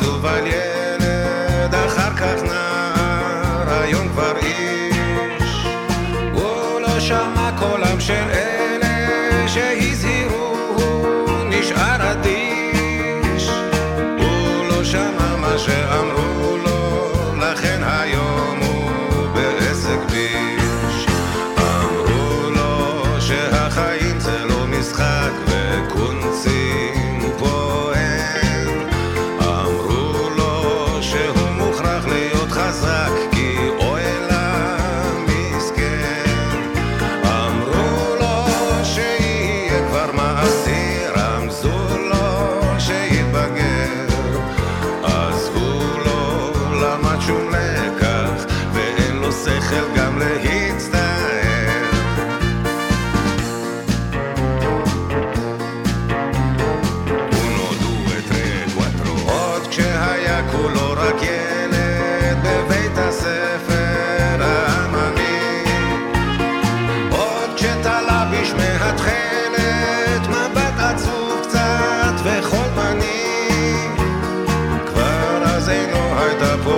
טוב על ילד, אחר כך נער, היום כבר איש. הוא לא שמע קולם של אלה שהזהירו, הוא נשאר אדיש. הוא לא שמע מה שאמרו לו, לכן היום הוא בעסק ביש. אמרו לו שהחיים זה לא משחק אז הוא לא למד שום לקח, ואין לו שכל גם להצטער. אונו, דו, טרה, קוואטרו. עוד כשהיה כולו רק ילד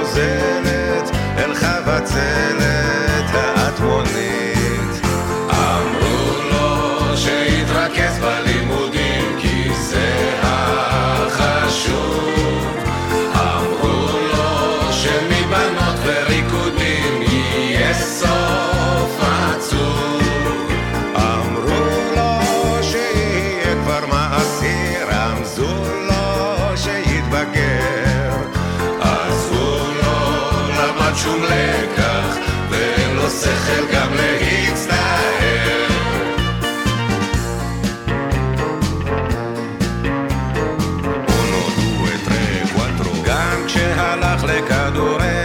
José. למד שום לקח, ואין לו שכל גם להצטער. גם כשהלך לכדורגל,